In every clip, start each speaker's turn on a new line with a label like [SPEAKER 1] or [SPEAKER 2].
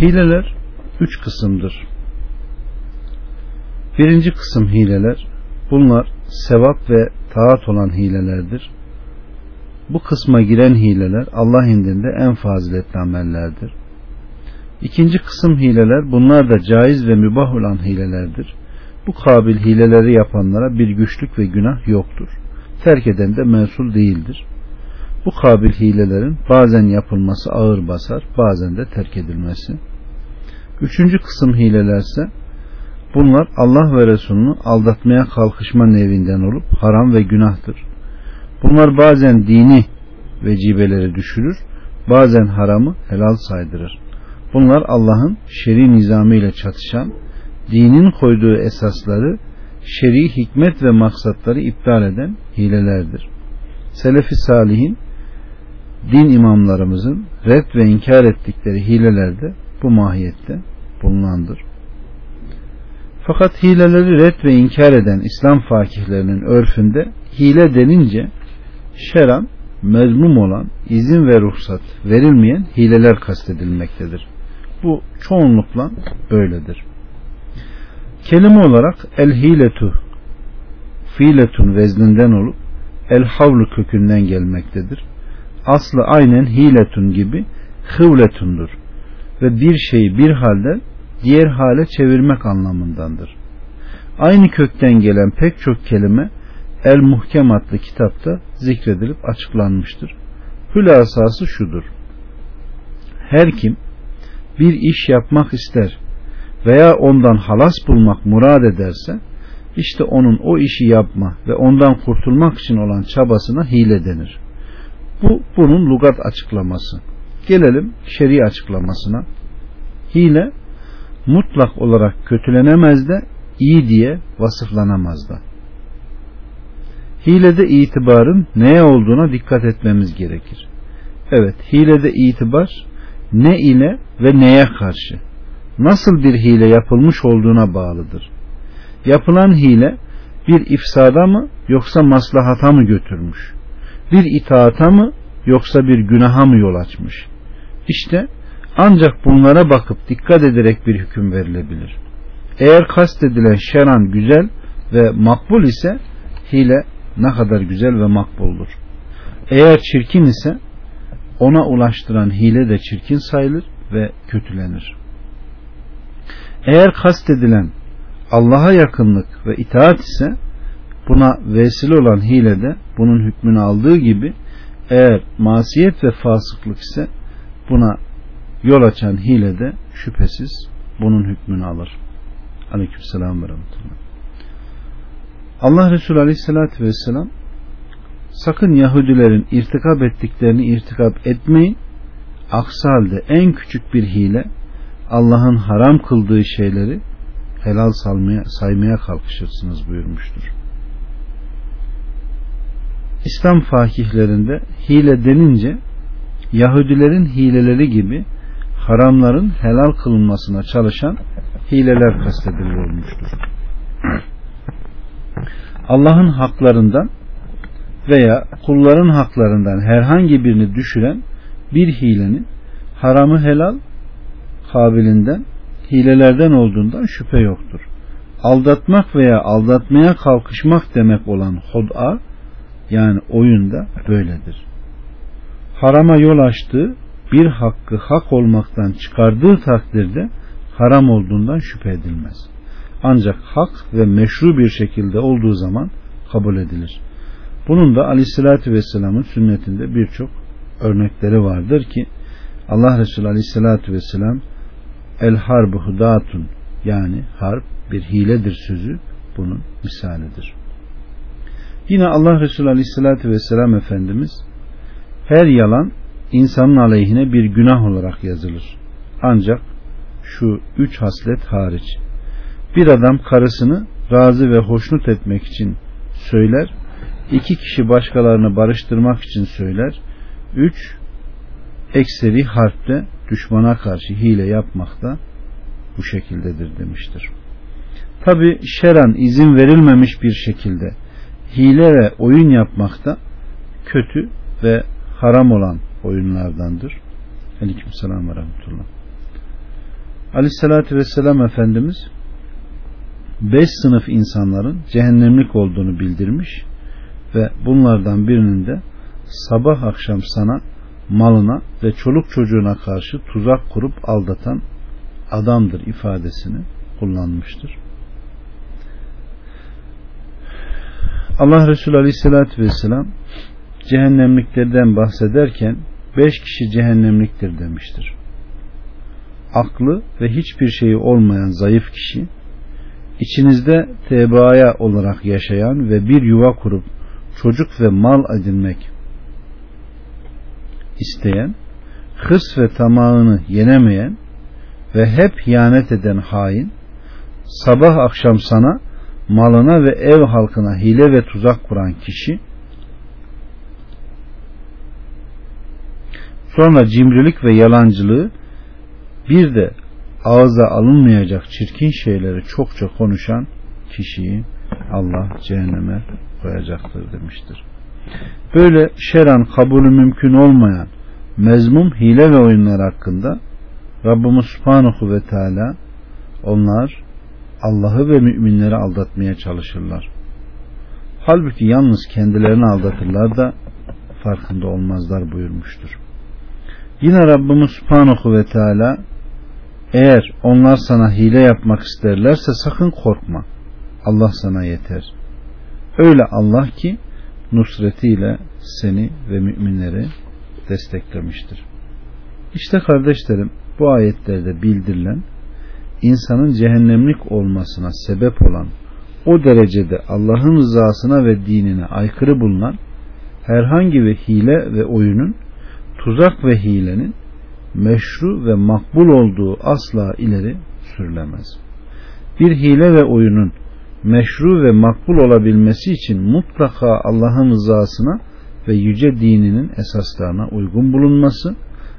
[SPEAKER 1] Hileler üç kısımdır. Birinci kısım hileler, bunlar sevap ve taat olan hilelerdir. Bu kısma giren hileler Allah indinde en faziletli amellerdir. İkinci kısım hileler bunlar da caiz ve mübah olan hilelerdir. Bu kabil hileleri yapanlara bir güçlük ve günah yoktur. Terk eden de mensul değildir. Bu kabil hilelerin bazen yapılması ağır basar, bazen de terk edilmesi. Üçüncü kısım hilelerse bunlar Allah ve Resulünü aldatmaya kalkışma nevinden olup haram ve günahtır. Bunlar bazen dini vecibeleri düşürür, bazen haramı helal saydırır. Bunlar Allah'ın şer'i nizamı ile çatışan, dinin koyduğu esasları, şer'i hikmet ve maksatları iptal eden hilelerdir. Selefi salihin, din imamlarımızın red ve inkar ettikleri hilelerde bu mahiyette bulunandır. Fakat hileleri red ve inkar eden İslam fakihlerinin örfünde hile denince şeran mezmum olan izin ve ruhsat verilmeyen hileler kastedilmektedir. Bu çoğunlukla böyledir. Kelime olarak el hiletu fiiletun vezninden olup el havlu kökünden gelmektedir. Aslı aynen hiletun gibi hıvletundur ve bir şeyi bir halden diğer hale çevirmek anlamındandır. Aynı kökten gelen pek çok kelime El Muhkem adlı kitapta zikredilip açıklanmıştır. Hülasası şudur. Her kim bir iş yapmak ister veya ondan halas bulmak murad ederse işte onun o işi yapma ve ondan kurtulmak için olan çabasına hile denir. Bu bunun lugat açıklaması. Gelelim şer'i açıklamasına. Hile mutlak olarak kötülenemez de iyi diye vasıflanamaz da. Hilede itibarın neye olduğuna dikkat etmemiz gerekir. Evet, hilede itibar ne ile ve neye karşı, nasıl bir hile yapılmış olduğuna bağlıdır. Yapılan hile bir ifsada mı yoksa maslahata mı götürmüş? Bir itaata mı yoksa bir günaha mı yol açmış? İşte ancak bunlara bakıp dikkat ederek bir hüküm verilebilir. Eğer kastedilen şeran güzel ve makbul ise hile ne kadar güzel ve makbuldur. Eğer çirkin ise ona ulaştıran hile de çirkin sayılır ve kötülenir. Eğer kastedilen Allah'a yakınlık ve itaat ise buna vesile olan hile de bunun hükmünü aldığı gibi eğer masiyet ve fasıklık ise buna yol açan hile de şüphesiz bunun hükmünü alır. Aleykümselam ve rahmetullah. Allah Resulü Aleyhisselatü Vesselam sakın Yahudilerin irtikap ettiklerini irtikap etmeyin. Aksi halde en küçük bir hile Allah'ın haram kıldığı şeyleri helal salmaya, saymaya kalkışırsınız buyurmuştur. İslam fakihlerinde hile denince Yahudilerin hileleri gibi haramların helal kılınmasına çalışan hileler kastedilmiştir. Allah'ın haklarından veya kulların haklarından herhangi birini düşüren bir hilenin haramı helal kabilinden hilelerden olduğundan şüphe yoktur. Aldatmak veya aldatmaya kalkışmak demek olan hod'a yani oyunda böyledir. Harama yol açtığı bir hakkı hak olmaktan çıkardığı takdirde haram olduğundan şüphe edilmez. Ancak hak ve meşru bir şekilde olduğu zaman kabul edilir. Bunun da aleyhissalatü vesselamın sünnetinde birçok örnekleri vardır ki Allah Resulü aleyhissalatü vesselam el harbu hudatun yani harp bir hiledir sözü bunun misalidir. Yine Allah Resulü aleyhissalatü vesselam Efendimiz her yalan insanın aleyhine bir günah olarak yazılır. Ancak şu üç haslet hariç bir adam karısını razı ve hoşnut etmek için söyler. iki kişi başkalarını barıştırmak için söyler. Üç, ekseri harpte düşmana karşı hile yapmakta bu şekildedir demiştir. Tabi şeran izin verilmemiş bir şekilde hile ve oyun yapmakta kötü ve haram olan oyunlardandır. Aleyküm selam ve rahmetullah. Aleyhissalatü Vesselam Efendimiz beş sınıf insanların cehennemlik olduğunu bildirmiş ve bunlardan birinin de sabah akşam sana malına ve çoluk çocuğuna karşı tuzak kurup aldatan adamdır ifadesini kullanmıştır. Allah Resulü Aleyhisselatü Vesselam cehennemliklerden bahsederken beş kişi cehennemliktir demiştir. Aklı ve hiçbir şeyi olmayan zayıf kişi, içinizde tebaaya olarak yaşayan ve bir yuva kurup çocuk ve mal edinmek isteyen, hırs ve tamağını yenemeyen ve hep ihanet eden hain, sabah akşam sana malına ve ev halkına hile ve tuzak kuran kişi, sonra cimrilik ve yalancılığı bir de ağza alınmayacak çirkin şeyleri çokça konuşan kişiyi Allah cehenneme koyacaktır demiştir. Böyle şeran kabulü mümkün olmayan mezmum hile ve oyunlar hakkında Rabbimiz Subhanahu ve Teala onlar Allah'ı ve müminleri aldatmaya çalışırlar. Halbuki yalnız kendilerini aldatırlar da farkında olmazlar buyurmuştur. Yine Rabbimiz Subhanahu ve Teala eğer onlar sana hile yapmak isterlerse sakın korkma. Allah sana yeter. Öyle Allah ki nusretiyle seni ve müminleri desteklemiştir. İşte kardeşlerim bu ayetlerde bildirilen insanın cehennemlik olmasına sebep olan o derecede Allah'ın rızasına ve dinine aykırı bulunan herhangi bir hile ve oyunun tuzak ve hilenin meşru ve makbul olduğu asla ileri sürülemez. Bir hile ve oyunun meşru ve makbul olabilmesi için mutlaka Allah'ın rızasına ve yüce dininin esaslarına uygun bulunması,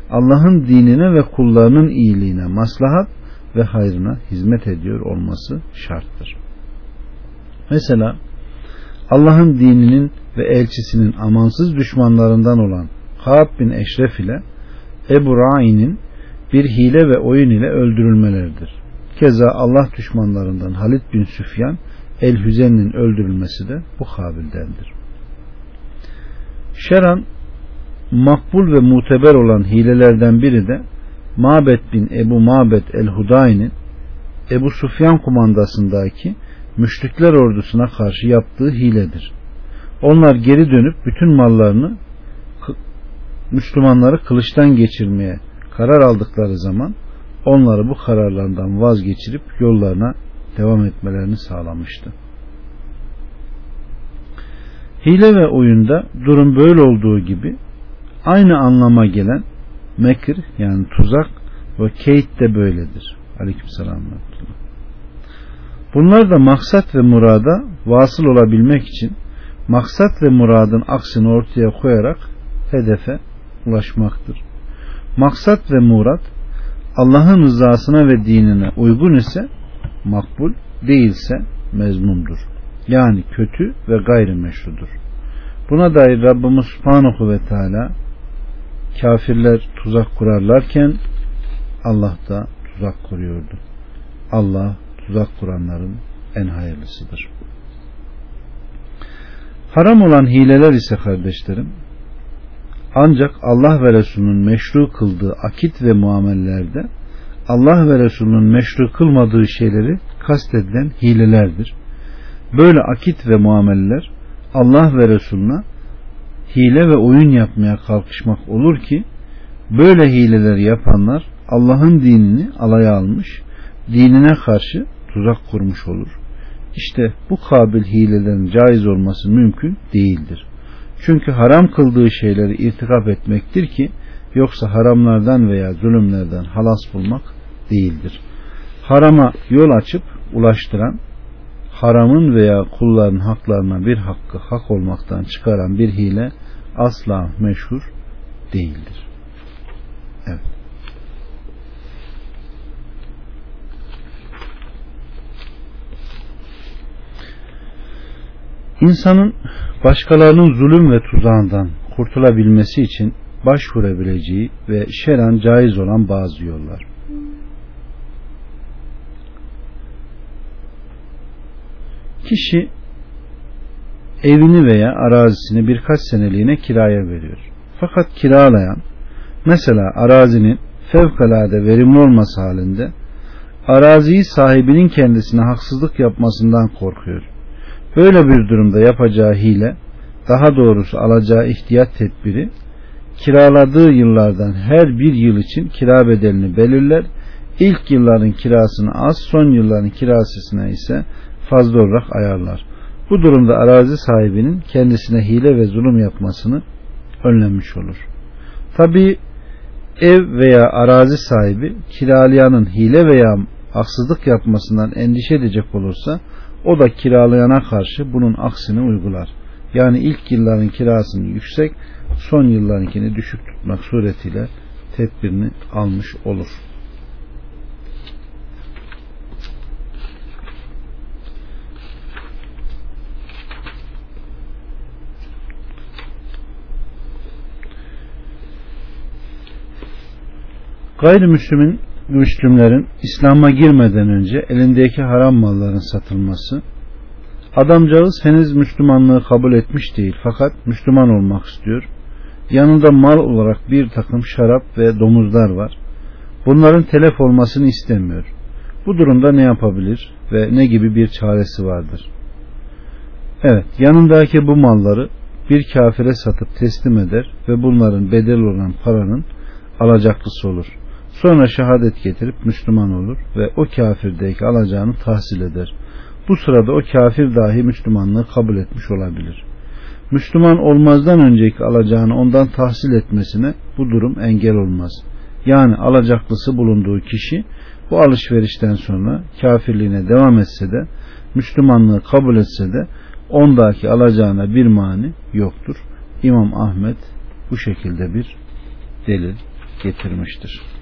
[SPEAKER 1] Allah'ın dinine ve kullarının iyiliğine maslahat ve hayrına hizmet ediyor olması şarttır. Mesela Allah'ın dininin ve elçisinin amansız düşmanlarından olan Kaab bin Eşref ile Ebu Ra'in'in bir hile ve oyun ile öldürülmeleridir. Keza Allah düşmanlarından Halid bin Süfyan El-Hüzen'in öldürülmesi de bu kabildendir. Şeran makbul ve muteber olan hilelerden biri de Mabet bin Ebu Mabet el-Huday'nin Ebu Sufyan kumandasındaki müşrikler ordusuna karşı yaptığı hiledir. Onlar geri dönüp bütün mallarını Müslümanları kılıçtan geçirmeye karar aldıkları zaman onları bu kararlarından vazgeçirip yollarına devam etmelerini sağlamıştı. Hile ve oyunda durum böyle olduğu gibi aynı anlama gelen mekir yani tuzak ve keyit de böyledir. Aleykümselam. Bunlar da maksat ve murada vasıl olabilmek için maksat ve muradın aksini ortaya koyarak hedefe ulaşmaktır. Maksat ve murat Allah'ın rızasına ve dinine uygun ise makbul değilse mezmumdur. Yani kötü ve gayrimeşrudur. Buna dair Rabbimiz Subhanahu ve Teala kafirler tuzak kurarlarken Allah da tuzak kuruyordu. Allah tuzak kuranların en hayırlısıdır. Haram olan hileler ise kardeşlerim ancak Allah ve Resulünün meşru kıldığı akit ve muamellerde Allah ve Resulünün meşru kılmadığı şeyleri kastedilen hilelerdir. Böyle akit ve muameller Allah ve Resulüne hile ve oyun yapmaya kalkışmak olur ki böyle hileler yapanlar Allah'ın dinini alaya almış, dinine karşı tuzak kurmuş olur. İşte bu kabil hilelerin caiz olması mümkün değildir. Çünkü haram kıldığı şeyleri irtikap etmektir ki yoksa haramlardan veya zulümlerden halas bulmak değildir. Harama yol açıp ulaştıran, haramın veya kulların haklarına bir hakkı hak olmaktan çıkaran bir hile asla meşhur değildir. Evet. İnsanın başkalarının zulüm ve tuzağından kurtulabilmesi için başvurabileceği ve şeran caiz olan bazı yollar. Kişi evini veya arazisini birkaç seneliğine kiraya veriyor. Fakat kiralayan mesela arazinin fevkalade verimli olması halinde araziyi sahibinin kendisine haksızlık yapmasından korkuyor. Böyle bir durumda yapacağı hile, daha doğrusu alacağı ihtiyat tedbiri, kiraladığı yıllardan her bir yıl için kira bedelini belirler, ilk yılların kirasını az, son yılların kirasına ise fazla olarak ayarlar. Bu durumda arazi sahibinin kendisine hile ve zulüm yapmasını önlenmiş olur. Tabi ev veya arazi sahibi kiralayanın hile veya haksızlık yapmasından endişe edecek olursa o da kiralayana karşı bunun aksini uygular. Yani ilk yılların kirasını yüksek, son yıllarınkini düşük tutmak suretiyle tedbirini almış olur. Gayrimüslimin Müslümlerin İslam'a girmeden önce elindeki haram malların satılması adamcağız henüz Müslümanlığı kabul etmiş değil fakat Müslüman olmak istiyor. Yanında mal olarak bir takım şarap ve domuzlar var. Bunların telef olmasını istemiyor. Bu durumda ne yapabilir ve ne gibi bir çaresi vardır? Evet, yanındaki bu malları bir kafire satıp teslim eder ve bunların bedel olan paranın alacaklısı olur. Sonra şehadet getirip Müslüman olur ve o kafirdeki alacağını tahsil eder. Bu sırada o kafir dahi Müslümanlığı kabul etmiş olabilir. Müslüman olmazdan önceki alacağını ondan tahsil etmesine bu durum engel olmaz. Yani alacaklısı bulunduğu kişi bu alışverişten sonra kafirliğine devam etse de Müslümanlığı kabul etse de ondaki alacağına bir mani yoktur. İmam Ahmet bu şekilde bir delil getirmiştir.